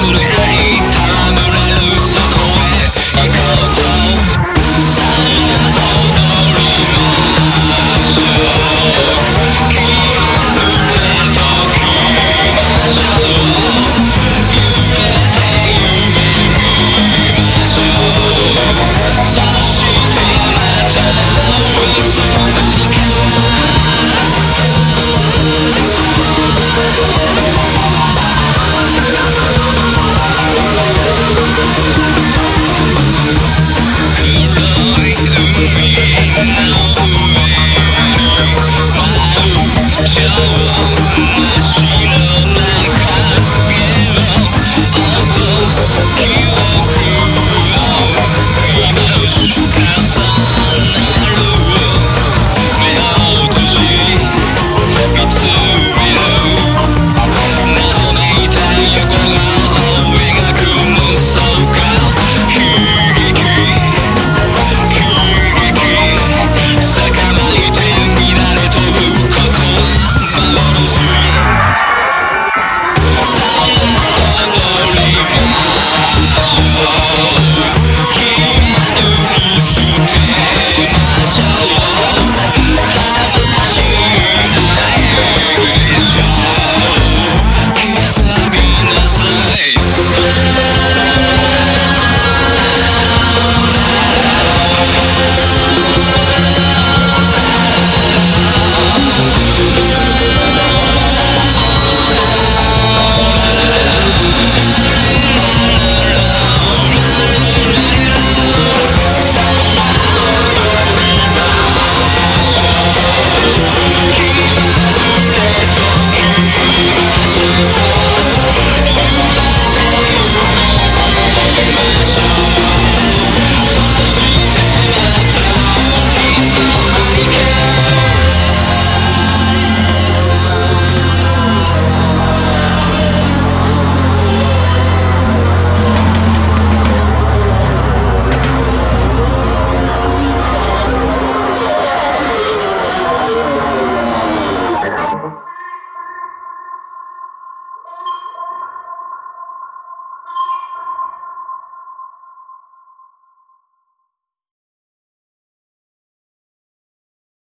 basura. Jujucação